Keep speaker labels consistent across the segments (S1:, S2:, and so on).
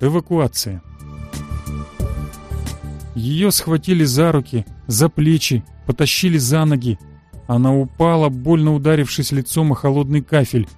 S1: Эвакуация. Ее схватили за руки, за плечи, потащили за ноги. Она упала, больно ударившись лицом о холодный кафель.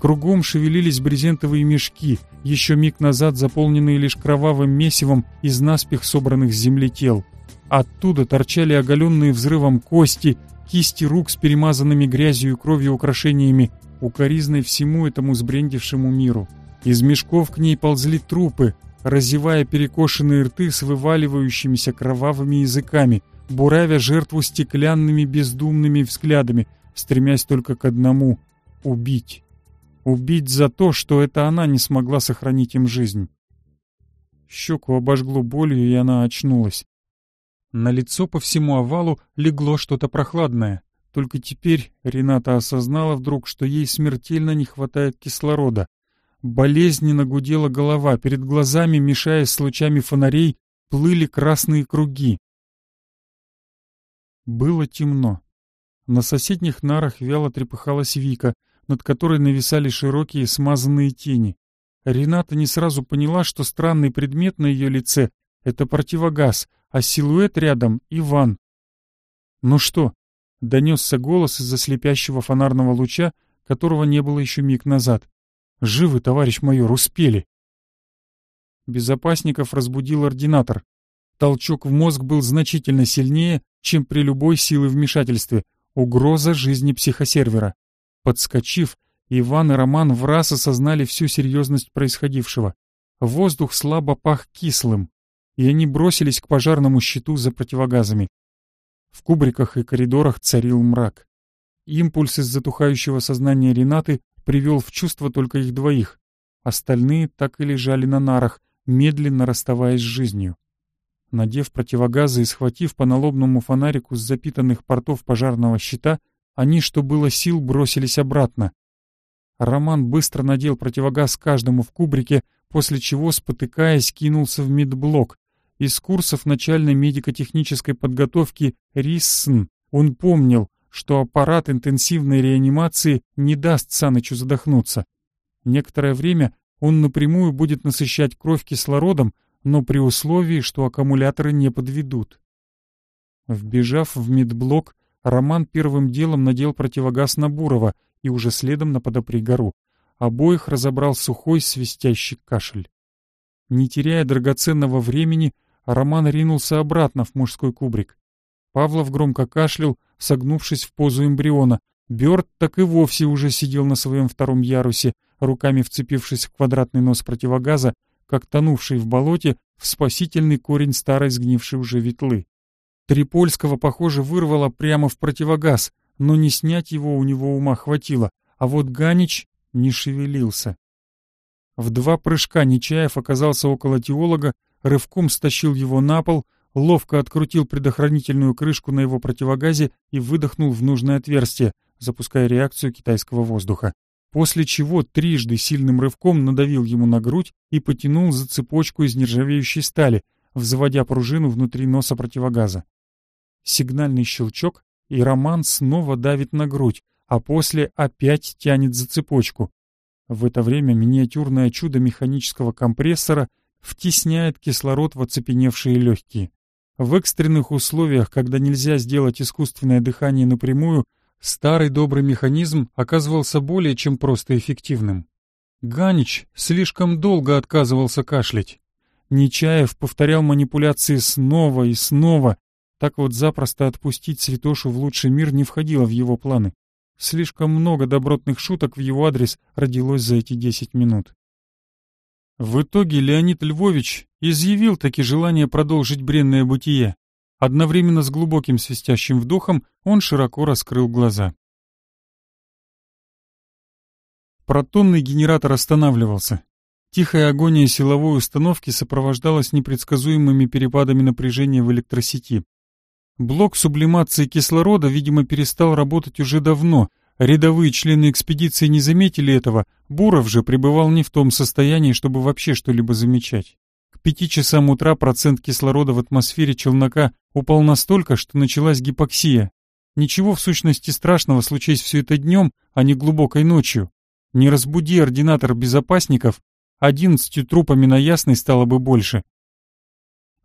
S1: Кругом шевелились брезентовые мешки, еще миг назад заполненные лишь кровавым месивом из наспех собранных с земли тел. Оттуда торчали оголенные взрывом кости, кисти рук с перемазанными грязью и кровью украшениями, укоризной всему этому сбрендившему миру. Из мешков к ней ползли трупы, разевая перекошенные рты с вываливающимися кровавыми языками, буравя жертву стеклянными бездумными взглядами, стремясь только к одному — убить. Убить за то, что это она не смогла сохранить им жизнь. Щеку обожгло болью, и она очнулась. На лицо по всему овалу легло что-то прохладное. Только теперь Рената осознала вдруг, что ей смертельно не хватает кислорода. Болезненно гудела голова, перед глазами, мешаясь с лучами фонарей, плыли красные круги. Было темно. На соседних нарах вяло трепыхалась Вика, над которой нависали широкие смазанные тени. Рената не сразу поняла, что странный предмет на ее лице — это противогаз, а силуэт рядом — Иван. «Ну что?» — донесся голос из-за слепящего фонарного луча, которого не было еще миг назад. Живы, товарищ майор, успели!» Безопасников разбудил ординатор. Толчок в мозг был значительно сильнее, чем при любой силы вмешательстве. Угроза жизни психосервера. Подскочив, Иван и Роман в раз осознали всю серьезность происходившего. Воздух слабо пах кислым, и они бросились к пожарному щиту за противогазами. В кубриках и коридорах царил мрак. Импульс из затухающего сознания Ренаты привел в чувство только их двоих. Остальные так и лежали на нарах, медленно расставаясь с жизнью. Надев противогазы и схватив по налобному фонарику с запитанных портов пожарного щита, они, что было сил, бросились обратно. Роман быстро надел противогаз каждому в кубрике, после чего, спотыкаясь, кинулся в медблок. Из курсов начальной медико-технической подготовки РИССН он помнил, что аппарат интенсивной реанимации не даст Санычу задохнуться. Некоторое время он напрямую будет насыщать кровь кислородом, но при условии, что аккумуляторы не подведут. Вбежав в медблок, Роман первым делом надел противогаз на Бурова и уже следом на подопри гору. Обоих разобрал сухой свистящий кашель. Не теряя драгоценного времени, Роман ринулся обратно в мужской кубрик. Павлов громко кашлял, согнувшись в позу эмбриона. Бёрд так и вовсе уже сидел на своем втором ярусе, руками вцепившись в квадратный нос противогаза, как тонувший в болоте в спасительный корень старой сгнившей уже ветлы. Трипольского, похоже, вырвало прямо в противогаз, но не снять его у него ума хватило, а вот Ганич не шевелился. В два прыжка Нечаев оказался около теолога, рывком стащил его на пол — ловко открутил предохранительную крышку на его противогазе и выдохнул в нужное отверстие, запуская реакцию китайского воздуха. После чего трижды сильным рывком надавил ему на грудь и потянул за цепочку из нержавеющей стали, взводя пружину внутри носа противогаза. Сигнальный щелчок, и Роман снова давит на грудь, а после опять тянет за цепочку. В это время миниатюрное чудо механического компрессора втесняет кислород в оцепеневшие легкие. В экстренных условиях, когда нельзя сделать искусственное дыхание напрямую, старый добрый механизм оказывался более чем просто эффективным. Ганич слишком долго отказывался кашлять. Нечаев повторял манипуляции снова и снова. Так вот запросто отпустить Святошу в лучший мир не входило в его планы. Слишком много добротных шуток в его адрес родилось за эти десять минут. В итоге Леонид Львович изъявил таки желание продолжить бренное бытие. Одновременно с глубоким свистящим вдохом он широко раскрыл глаза. Протонный генератор останавливался. Тихая агония силовой установки сопровождалась непредсказуемыми перепадами напряжения в электросети. Блок сублимации кислорода, видимо, перестал работать уже давно, Рядовые члены экспедиции не заметили этого, Буров же пребывал не в том состоянии, чтобы вообще что-либо замечать. К пяти часам утра процент кислорода в атмосфере челнока упал настолько, что началась гипоксия. Ничего в сущности страшного, случись все это днем, а не глубокой ночью. Не разбуди ординатор безопасников, одиннадцатью трупами на ясной стало бы больше.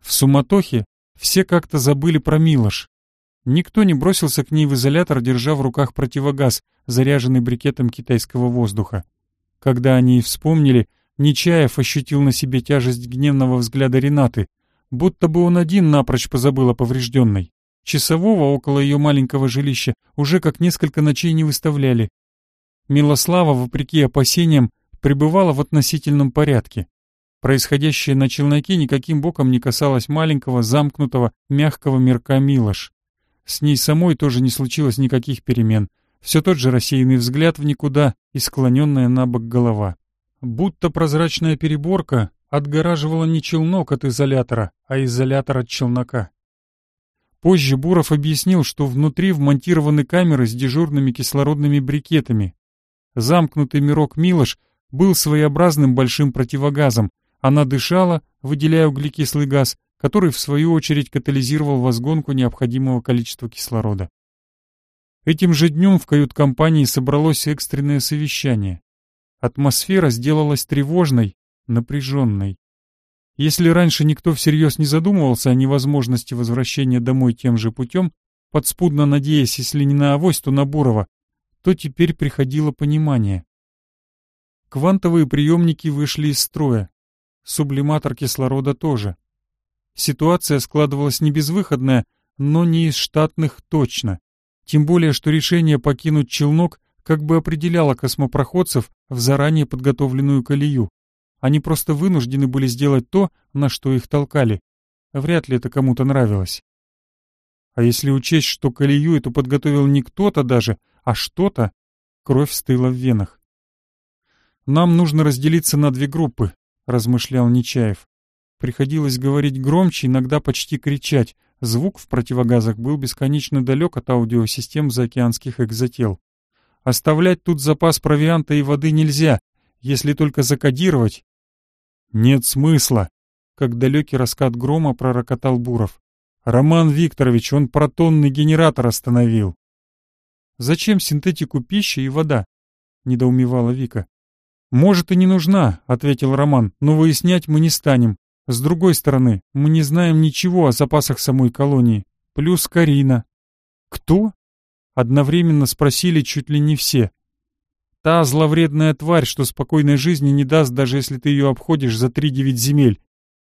S1: В суматохе все как-то забыли про Милош. Никто не бросился к ней в изолятор, держа в руках противогаз, заряженный брикетом китайского воздуха. Когда они вспомнили, Нечаев ощутил на себе тяжесть гневного взгляда Ренаты, будто бы он один напрочь позабыл о поврежденной. Часового около ее маленького жилища уже как несколько ночей не выставляли. Милослава, вопреки опасениям, пребывала в относительном порядке. Происходящее на челноке никаким боком не касалось маленького, замкнутого, мягкого мирка Милош. С ней самой тоже не случилось никаких перемен. Все тот же рассеянный взгляд в никуда и склоненная на бок голова. Будто прозрачная переборка отгораживала не челнок от изолятора, а изолятор от челнока. Позже Буров объяснил, что внутри вмонтированы камеры с дежурными кислородными брикетами. Замкнутый мирок Милош был своеобразным большим противогазом. Она дышала, выделяя углекислый газ, который в свою очередь катализировал возгонку необходимого количества кислорода. Этим же днем в кают-компании собралось экстренное совещание. Атмосфера сделалась тревожной, напряженной. Если раньше никто всерьез не задумывался о невозможности возвращения домой тем же путем, подспудно надеясь, если не на авось, то на Бурова, то теперь приходило понимание. Квантовые приемники вышли из строя. Сублиматор кислорода тоже. Ситуация складывалась не безвыходная, но не из штатных точно. Тем более, что решение покинуть челнок как бы определяло космопроходцев в заранее подготовленную колею. Они просто вынуждены были сделать то, на что их толкали. Вряд ли это кому-то нравилось. А если учесть, что колею эту подготовил не кто-то даже, а что-то, кровь стыла в венах. «Нам нужно разделиться на две группы», — размышлял Нечаев. Приходилось говорить громче, иногда почти кричать. Звук в противогазах был бесконечно далек от аудиосистем заокеанских экзотел. Оставлять тут запас провианта и воды нельзя, если только закодировать. Нет смысла, как далекий раскат грома пророкотал Буров. Роман Викторович, он протонный генератор остановил. Зачем синтетику пищи и вода? Недоумевала Вика. Может и не нужна, ответил Роман, но выяснять мы не станем. С другой стороны, мы не знаем ничего о запасах самой колонии. Плюс Карина. Кто? Одновременно спросили чуть ли не все. Та зловредная тварь, что спокойной жизни не даст, даже если ты ее обходишь за три девять земель.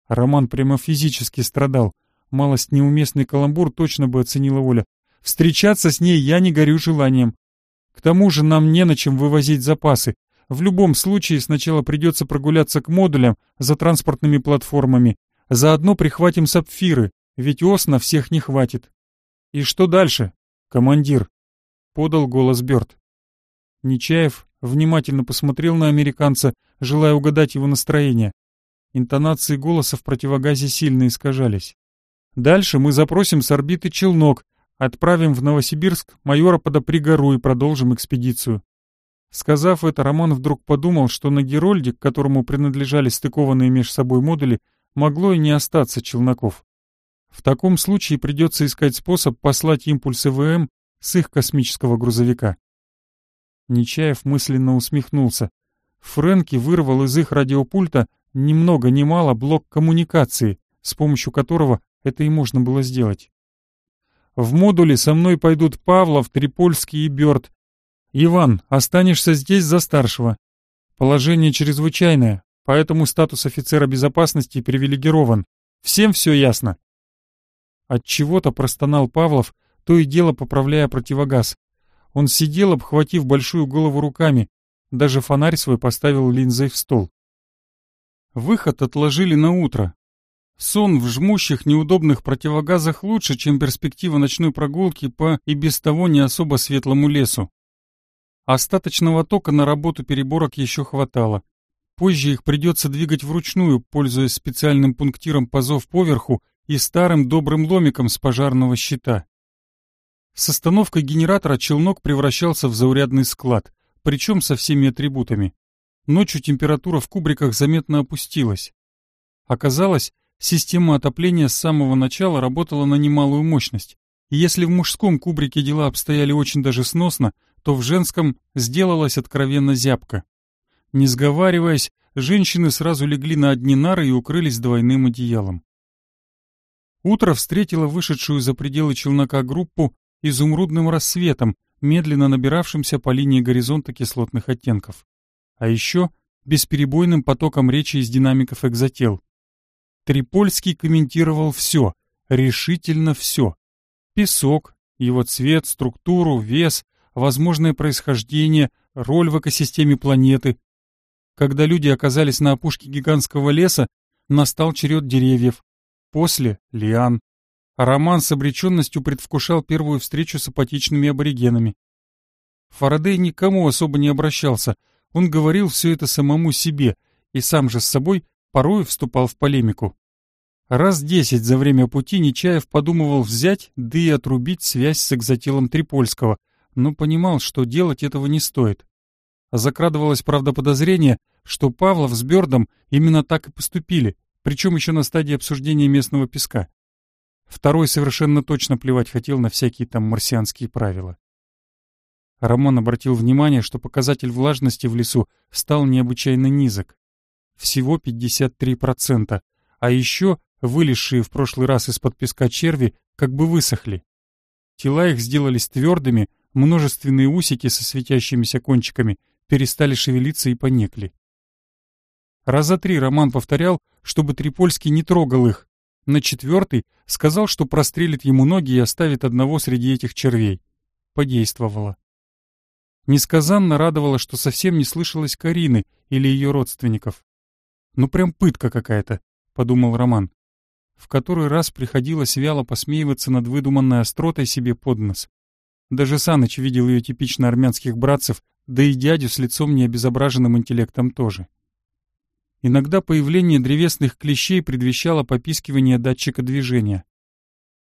S1: Роман прямо физически страдал. Малость неуместный каламбур точно бы оценила Оля. Встречаться с ней я не горю желанием. К тому же нам не на чем вывозить запасы. В любом случае сначала придется прогуляться к модулям за транспортными платформами. Заодно прихватим сапфиры, ведь ос на всех не хватит. И что дальше, командир? Подал голос Бёрд. Нечаев внимательно посмотрел на американца, желая угадать его настроение. Интонации голоса в противогазе сильно искажались. «Дальше мы запросим с орбиты челнок, отправим в Новосибирск майора подопригору и продолжим экспедицию. Сказав это, Роман вдруг подумал, что на Герольде, к которому принадлежали стыкованные меж собой модули, могло и не остаться челноков. В таком случае придется искать способ послать импульсы ВМ с их космического грузовика. Нечаев мысленно усмехнулся. Фрэнки вырвал из их радиопульта немного много ни мало блок коммуникации, с помощью которого это и можно было сделать. В модуле со мной пойдут Павлов, Трипольский и Бёрд, «Иван, останешься здесь за старшего. Положение чрезвычайное, поэтому статус офицера безопасности привилегирован. Всем все ясно». От чего то простонал Павлов, то и дело поправляя противогаз. Он сидел, обхватив большую голову руками, даже фонарь свой поставил линзой в стол. Выход отложили на утро. Сон в жмущих неудобных противогазах лучше, чем перспектива ночной прогулки по и без того не особо светлому лесу. Остаточного тока на работу переборок еще хватало. Позже их придется двигать вручную, пользуясь специальным пунктиром пазов поверху и старым добрым ломиком с пожарного щита. С остановкой генератора челнок превращался в заурядный склад, причем со всеми атрибутами. Ночью температура в кубриках заметно опустилась. Оказалось, система отопления с самого начала работала на немалую мощность. И если в мужском кубрике дела обстояли очень даже сносно, то в женском сделалась откровенно зябка, Не сговариваясь, женщины сразу легли на одни нары и укрылись двойным одеялом. Утро встретило вышедшую за пределы челнока группу изумрудным рассветом, медленно набиравшимся по линии горизонта кислотных оттенков. А еще бесперебойным потоком речи из динамиков экзотел. Трипольский комментировал все, решительно все. Песок, его цвет, структуру, вес, возможное происхождение, роль в экосистеме планеты. Когда люди оказались на опушке гигантского леса, настал черед деревьев. После — лиан. Роман с обреченностью предвкушал первую встречу с апатичными аборигенами. Фарадей никому особо не обращался, он говорил все это самому себе и сам же с собой порой вступал в полемику. Раз десять за время пути Нечаев подумывал взять, да и отрубить связь с экзотилом Трипольского — но понимал, что делать этого не стоит. Закрадывалось, правда, подозрение, что Павлов с Бёрдом именно так и поступили, причем еще на стадии обсуждения местного песка. Второй совершенно точно плевать хотел на всякие там марсианские правила. Роман обратил внимание, что показатель влажности в лесу стал необычайно низок. Всего 53%, а еще вылезшие в прошлый раз из-под песка черви как бы высохли. Тела их сделались твердыми, Множественные усики со светящимися кончиками перестали шевелиться и поникли. Раза три Роман повторял, чтобы Трипольский не трогал их. На четвертый сказал, что прострелит ему ноги и оставит одного среди этих червей. Подействовало. Несказанно радовало, что совсем не слышалось Карины или ее родственников. «Ну прям пытка какая-то», — подумал Роман. В который раз приходилось вяло посмеиваться над выдуманной остротой себе под нос. Даже Саныч видел ее типично армянских братцев, да и дядю с лицом необезображенным интеллектом тоже. Иногда появление древесных клещей предвещало попискивание датчика движения.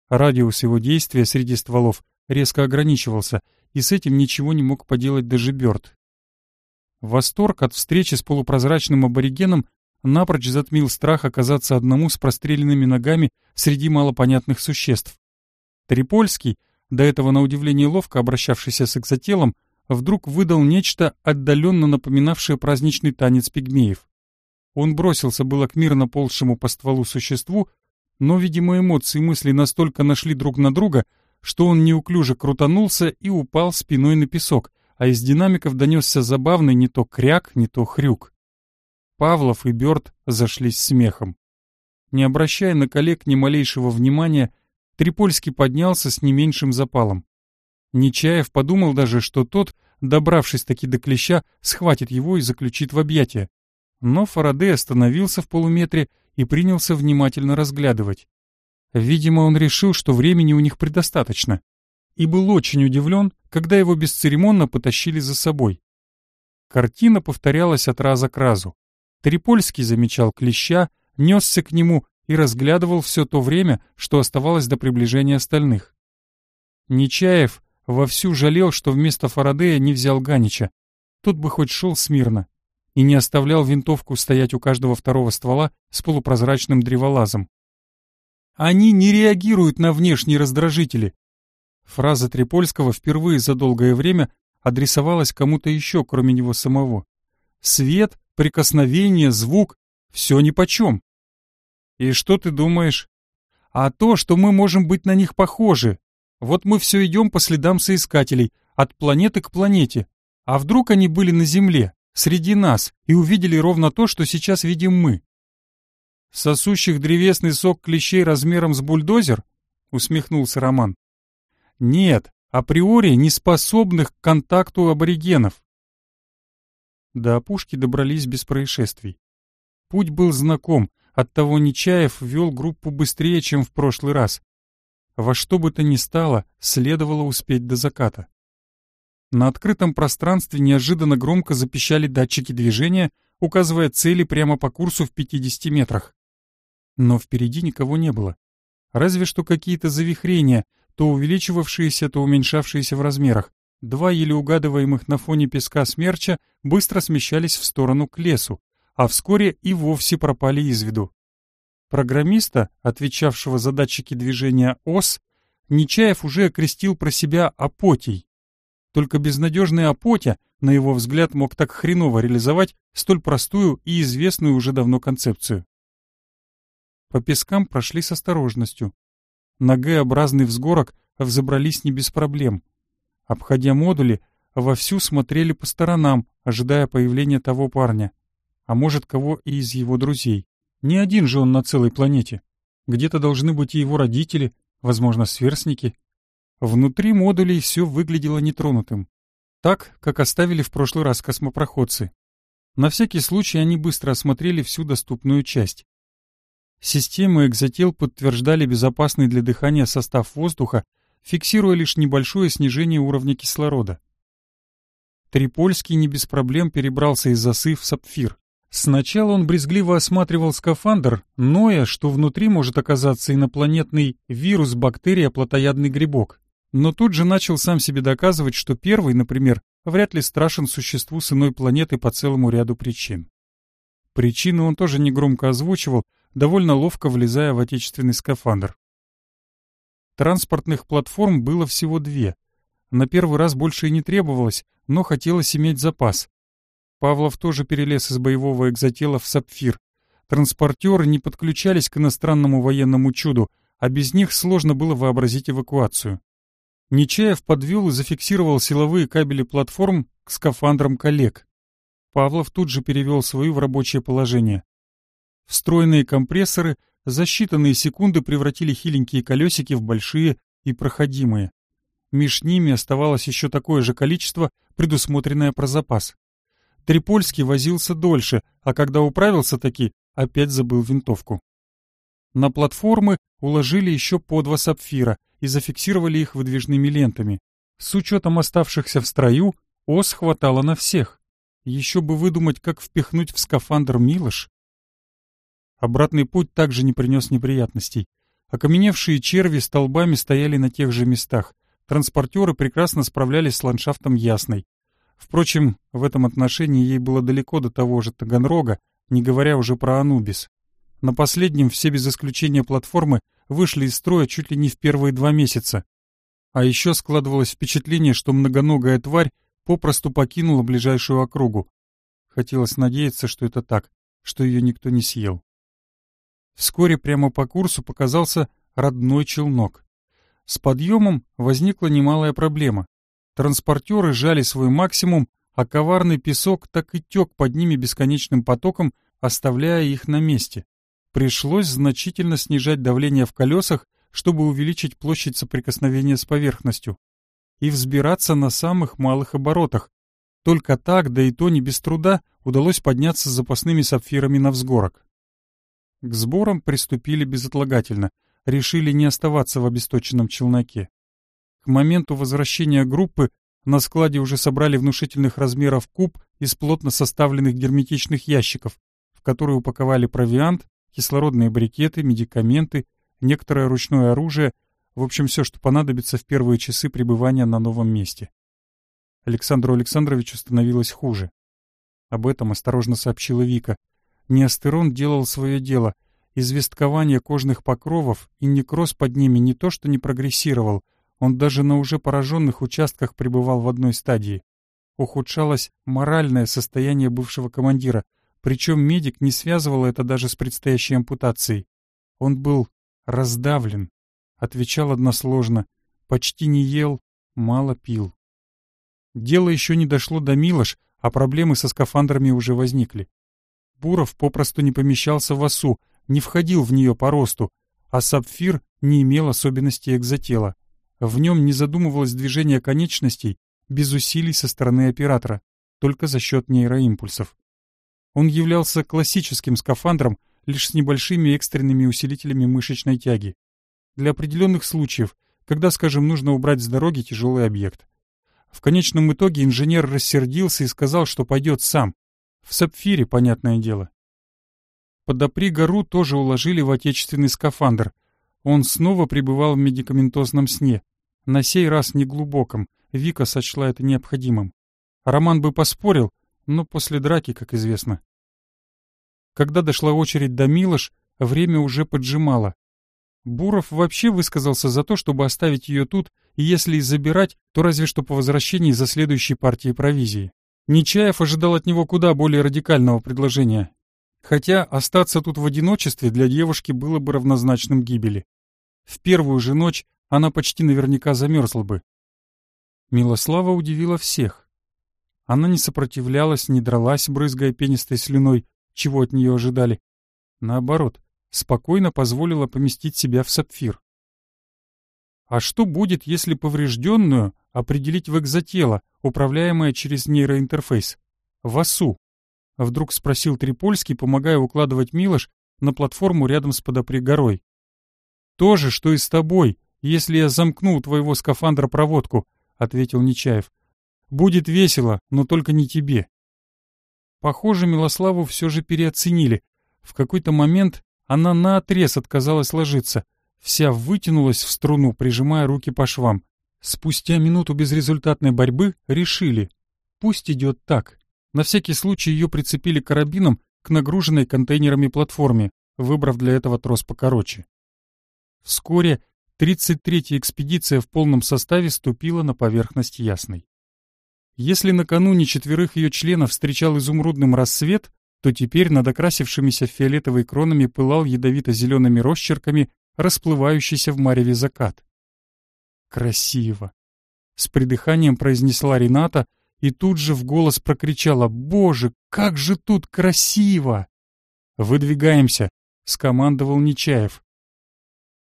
S1: Радиус его действия среди стволов резко ограничивался, и с этим ничего не мог поделать даже Бёрд. Восторг от встречи с полупрозрачным аборигеном напрочь затмил страх оказаться одному с простреленными ногами среди малопонятных существ. Трипольский — до этого на удивление ловко обращавшийся с экзотелом, вдруг выдал нечто, отдаленно напоминавшее праздничный танец пигмеев. Он бросился было к мирно ползшему по стволу существу, но, видимо, эмоции и мысли настолько нашли друг на друга, что он неуклюже крутанулся и упал спиной на песок, а из динамиков донесся забавный не то кряк, не то хрюк. Павлов и Бёрд зашлись смехом. Не обращая на коллег ни малейшего внимания, Трипольский поднялся с не меньшим запалом. Нечаев подумал даже, что тот, добравшись таки до клеща, схватит его и заключит в объятия. Но Фарадей остановился в полуметре и принялся внимательно разглядывать. Видимо, он решил, что времени у них предостаточно. И был очень удивлен, когда его бесцеремонно потащили за собой. Картина повторялась от раза к разу. Трипольский замечал клеща, несся к нему, и разглядывал все то время, что оставалось до приближения остальных. Нечаев вовсю жалел, что вместо Фарадея не взял Ганича. Тут бы хоть шел смирно и не оставлял винтовку стоять у каждого второго ствола с полупрозрачным древолазом. Они не реагируют на внешние раздражители. Фраза Трипольского впервые за долгое время адресовалась кому-то еще, кроме него самого. Свет, прикосновение, звук — все нипочем. «И что ты думаешь?» «А то, что мы можем быть на них похожи. Вот мы все идем по следам соискателей, от планеты к планете. А вдруг они были на Земле, среди нас, и увидели ровно то, что сейчас видим мы?» «Сосущих древесный сок клещей размером с бульдозер?» — усмехнулся Роман. «Нет, априори не способных к контакту аборигенов». До опушки добрались без происшествий. Путь был знаком, Оттого Нечаев вел группу быстрее, чем в прошлый раз. Во что бы то ни стало, следовало успеть до заката. На открытом пространстве неожиданно громко запищали датчики движения, указывая цели прямо по курсу в 50 метрах. Но впереди никого не было. Разве что какие-то завихрения, то увеличивавшиеся, то уменьшавшиеся в размерах. Два еле угадываемых на фоне песка смерча быстро смещались в сторону к лесу, а вскоре и вовсе пропали из виду. Программиста, отвечавшего за датчики движения ОС, Нечаев уже окрестил про себя Апотий. Только безнадежный Апотя, на его взгляд, мог так хреново реализовать столь простую и известную уже давно концепцию. По пескам прошли с осторожностью. На Г-образный взгорок взобрались не без проблем. Обходя модули, вовсю смотрели по сторонам, ожидая появления того парня а может, кого и из его друзей. Не один же он на целой планете. Где-то должны быть и его родители, возможно, сверстники. Внутри модулей все выглядело нетронутым. Так, как оставили в прошлый раз космопроходцы. На всякий случай они быстро осмотрели всю доступную часть. Системы экзотел подтверждали безопасный для дыхания состав воздуха, фиксируя лишь небольшое снижение уровня кислорода. Трипольский не без проблем перебрался из засы в сапфир. Сначала он брезгливо осматривал скафандр, ноя, что внутри может оказаться инопланетный вирус, бактерия, плотоядный грибок. Но тут же начал сам себе доказывать, что первый, например, вряд ли страшен существу с иной планеты по целому ряду причин. Причины он тоже негромко озвучивал, довольно ловко влезая в отечественный скафандр. Транспортных платформ было всего две. На первый раз больше и не требовалось, но хотелось иметь запас — Павлов тоже перелез из боевого экзотела в сапфир. Транспортеры не подключались к иностранному военному чуду, а без них сложно было вообразить эвакуацию. Нечаев подвел и зафиксировал силовые кабели платформ к скафандрам коллег. Павлов тут же перевел свою в рабочее положение. Встроенные компрессоры за считанные секунды превратили хиленькие колесики в большие и проходимые. Меж ними оставалось еще такое же количество, предусмотренное про запас. Трипольский возился дольше, а когда управился таки, опять забыл винтовку. На платформы уложили еще по два сапфира и зафиксировали их выдвижными лентами. С учетом оставшихся в строю, ос хватало на всех. Еще бы выдумать, как впихнуть в скафандр Милош. Обратный путь также не принес неприятностей. Окаменевшие черви столбами стояли на тех же местах. Транспортеры прекрасно справлялись с ландшафтом Ясной. Впрочем, в этом отношении ей было далеко до того же Таганрога, не говоря уже про Анубис. На последнем все без исключения платформы вышли из строя чуть ли не в первые два месяца. А еще складывалось впечатление, что многоногая тварь попросту покинула ближайшую округу. Хотелось надеяться, что это так, что ее никто не съел. Вскоре прямо по курсу показался родной челнок. С подъемом возникла немалая проблема. Транспортеры жали свой максимум, а коварный песок так и тек под ними бесконечным потоком, оставляя их на месте. Пришлось значительно снижать давление в колесах, чтобы увеличить площадь соприкосновения с поверхностью. И взбираться на самых малых оборотах. Только так, да и то не без труда, удалось подняться с запасными сапфирами на взгорок. К сборам приступили безотлагательно, решили не оставаться в обесточенном челноке. К моменту возвращения группы на складе уже собрали внушительных размеров куб из плотно составленных герметичных ящиков, в которые упаковали провиант, кислородные брикеты, медикаменты, некоторое ручное оружие, в общем, все, что понадобится в первые часы пребывания на новом месте. Александру Александровичу становилось хуже. Об этом осторожно сообщила Вика. Неостерон делал свое дело. Известкование кожных покровов и некроз под ними не то что не прогрессировал — он даже на уже пораженных участках пребывал в одной стадии. Ухудшалось моральное состояние бывшего командира, причем медик не связывал это даже с предстоящей ампутацией. Он был раздавлен, отвечал односложно, почти не ел, мало пил. Дело еще не дошло до Милош, а проблемы со скафандрами уже возникли. Буров попросту не помещался в осу, не входил в нее по росту, а сапфир не имел особенностей экзотела. В нем не задумывалось движение конечностей без усилий со стороны оператора, только за счет нейроимпульсов. Он являлся классическим скафандром лишь с небольшими экстренными усилителями мышечной тяги. Для определенных случаев, когда, скажем, нужно убрать с дороги тяжелый объект. В конечном итоге инженер рассердился и сказал, что пойдет сам. В сапфире, понятное дело. Подопри гору тоже уложили в отечественный скафандр. Он снова пребывал в медикаментозном сне, на сей раз неглубоком, Вика сочла это необходимым. Роман бы поспорил, но после драки, как известно. Когда дошла очередь до Милош, время уже поджимало. Буров вообще высказался за то, чтобы оставить ее тут, и если и забирать, то разве что по возвращении за следующей партией провизии. Нечаев ожидал от него куда более радикального предложения. Хотя остаться тут в одиночестве для девушки было бы равнозначным гибели. В первую же ночь она почти наверняка замерзла бы. Милослава удивила всех. Она не сопротивлялась, не дралась, брызгая пенистой слюной, чего от нее ожидали. Наоборот, спокойно позволила поместить себя в сапфир. А что будет, если поврежденную определить в экзотело, управляемое через нейроинтерфейс? В АСУ. Вдруг спросил Трипольский, помогая укладывать Милош на платформу рядом с подопригорой. «То же, что и с тобой», если я замкну у твоего скафандра проводку», — ответил Нечаев. «Будет весело, но только не тебе». Похоже, Милославу все же переоценили. В какой-то момент она наотрез отказалась ложиться. Вся вытянулась в струну, прижимая руки по швам. Спустя минуту безрезультатной борьбы решили. Пусть идет так. На всякий случай ее прицепили карабином к нагруженной контейнерами платформе, выбрав для этого трос покороче. Вскоре 33-я экспедиция в полном составе ступила на поверхность Ясной. Если накануне четверых ее членов встречал изумрудным рассвет, то теперь над окрасившимися фиолетовой кронами пылал ядовито-зелеными росчерками расплывающийся в мареве закат. «Красиво!» — с придыханием произнесла Рената и тут же в голос прокричала «Боже, как же тут красиво!» «Выдвигаемся!» — скомандовал Нечаев.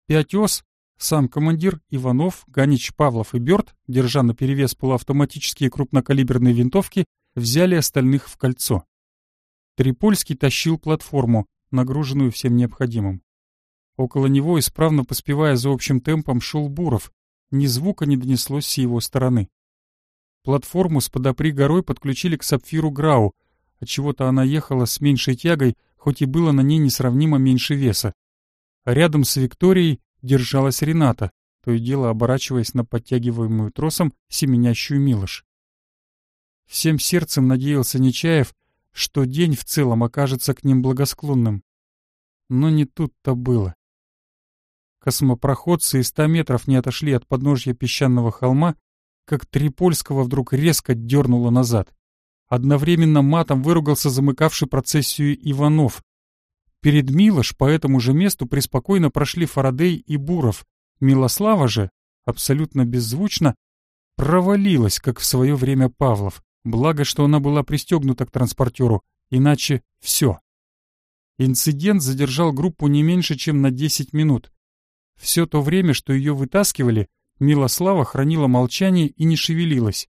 S1: Пять ос сам командир Иванов, Ганич, Павлов и Бёрд, держа на перевес полуавтоматические крупнокалиберные винтовки, взяли остальных в кольцо. Трипольский тащил платформу, нагруженную всем необходимым. Около него, исправно поспевая за общим темпом, шел Буров. Ни звука не донеслось с его стороны. Платформу с подопри горой подключили к сапфиру Грау. Отчего-то она ехала с меньшей тягой, хоть и было на ней несравнимо меньше веса. Рядом с Викторией держалась Рената, то и дело оборачиваясь на подтягиваемую тросом семенящую Милош. Всем сердцем надеялся Нечаев, что день в целом окажется к ним благосклонным. Но не тут-то было. Космопроходцы и ста метров не отошли от подножья песчаного холма, как Трипольского вдруг резко дернуло назад. Одновременно матом выругался замыкавший процессию Иванов, Перед Милош по этому же месту преспокойно прошли Фарадей и Буров. Милослава же, абсолютно беззвучно, провалилась, как в свое время Павлов. Благо, что она была пристегнута к транспортеру, иначе все. Инцидент задержал группу не меньше, чем на 10 минут. Все то время, что ее вытаскивали, Милослава хранила молчание и не шевелилась.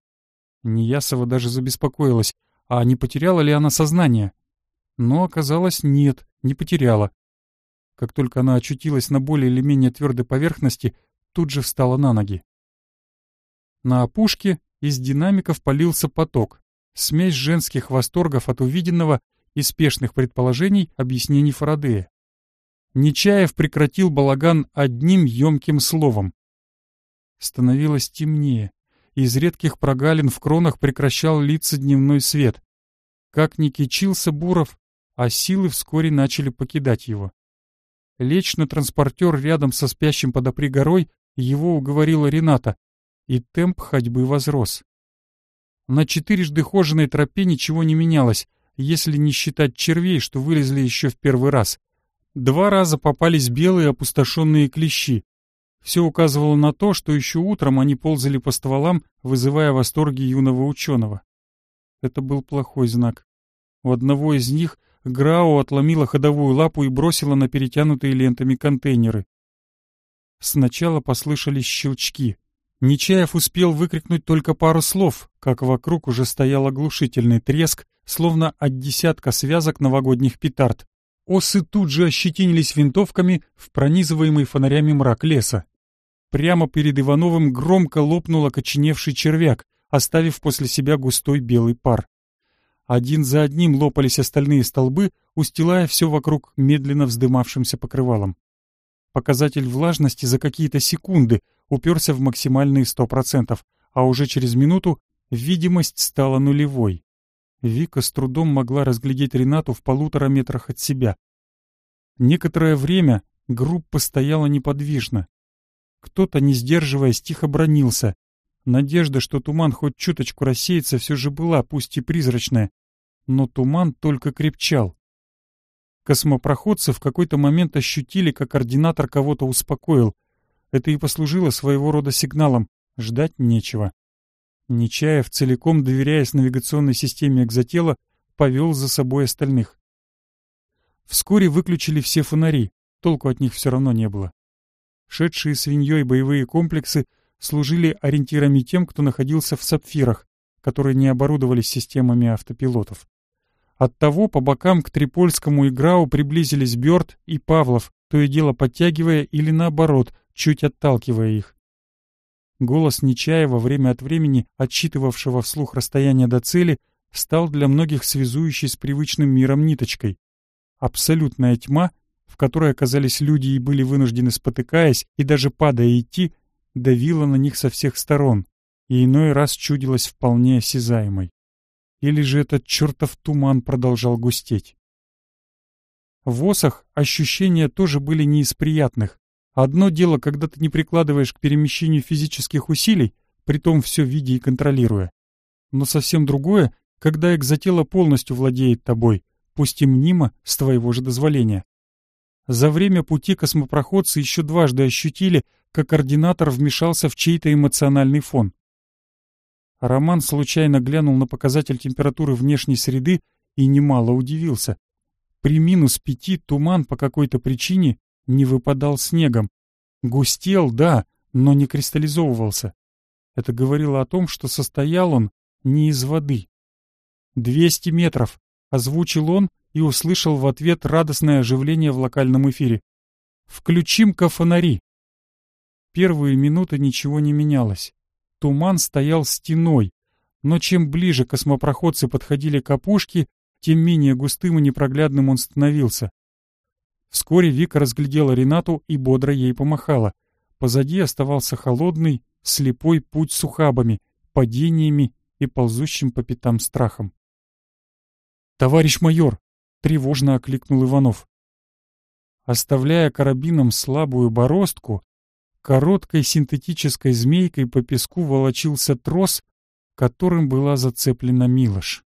S1: Неясова даже забеспокоилась, а не потеряла ли она сознание. Но оказалось, нет не потеряла. Как только она очутилась на более или менее твердой поверхности, тут же встала на ноги. На опушке из динамиков полился поток, смесь женских восторгов от увиденного и спешных предположений объяснений Фарадея. Нечаев прекратил балаган одним емким словом. Становилось темнее. Из редких прогалин в кронах прекращал литься дневной свет. Как ни кичился Буров, а силы вскоре начали покидать его. Лечь на транспортер рядом со спящим под опригорой его уговорила Рената, и темп ходьбы возрос. На четырежды хоженой тропе ничего не менялось, если не считать червей, что вылезли еще в первый раз. Два раза попались белые опустошенные клещи. Все указывало на то, что еще утром они ползали по стволам, вызывая восторги юного ученого. Это был плохой знак. У одного из них Грао отломила ходовую лапу и бросила на перетянутые лентами контейнеры. Сначала послышались щелчки. Нечаев успел выкрикнуть только пару слов, как вокруг уже стоял оглушительный треск, словно от десятка связок новогодних петард. Осы тут же ощетинились винтовками в пронизываемый фонарями мрак леса. Прямо перед Ивановым громко лопнул окоченевший червяк, оставив после себя густой белый пар. Один за одним лопались остальные столбы, устилая все вокруг медленно вздымавшимся покрывалом. Показатель влажности за какие-то секунды уперся в максимальные 100%, а уже через минуту видимость стала нулевой. Вика с трудом могла разглядеть Ренату в полутора метрах от себя. Некоторое время группа стояла неподвижно. Кто-то, не сдерживаясь, тихо бронился, Надежда, что туман хоть чуточку рассеется, все же была, пусть и призрачная. Но туман только крепчал. Космопроходцы в какой-то момент ощутили, как координатор кого-то успокоил. Это и послужило своего рода сигналом. Ждать нечего. Нечаев, целиком доверяясь навигационной системе экзотела, повел за собой остальных. Вскоре выключили все фонари, толку от них все равно не было. Шедшие свиньей боевые комплексы служили ориентирами тем, кто находился в сапфирах, которые не оборудовались системами автопилотов. Оттого по бокам к Трипольскому и Грау приблизились Бёрд и Павлов, то и дело подтягивая или наоборот, чуть отталкивая их. Голос Нечаева, время от времени отчитывавшего вслух расстояние до цели, стал для многих связующей с привычным миром ниточкой. Абсолютная тьма, в которой оказались люди и были вынуждены спотыкаясь и даже падая идти, давила на них со всех сторон и иной раз чудилась вполне осязаемой. Или же этот чертов туман продолжал густеть. В осах ощущения тоже были не из приятных. Одно дело, когда ты не прикладываешь к перемещению физических усилий, притом все видя и контролируя. Но совсем другое, когда экзотело полностью владеет тобой, пусть и мнимо, с твоего же дозволения. За время пути космопроходцы еще дважды ощутили, как координатор вмешался в чей-то эмоциональный фон. Роман случайно глянул на показатель температуры внешней среды и немало удивился. При минус пяти туман по какой-то причине не выпадал снегом. Густел, да, но не кристаллизовывался. Это говорило о том, что состоял он не из воды. «Двести метров», — озвучил он и услышал в ответ радостное оживление в локальном эфире. «Включим-ка фонари!» Первые минуты ничего не менялось. Туман стоял стеной, но чем ближе космопроходцы подходили к опушке, тем менее густым и непроглядным он становился. Вскоре Вика разглядела Ренату и бодро ей помахала. Позади оставался холодный, слепой путь с ухабами, падениями и ползущим по пятам страхом. «Товарищ майор!» — тревожно окликнул Иванов. Оставляя карабином слабую бороздку, Короткой синтетической змейкой по песку волочился трос, которым была зацеплена Милош.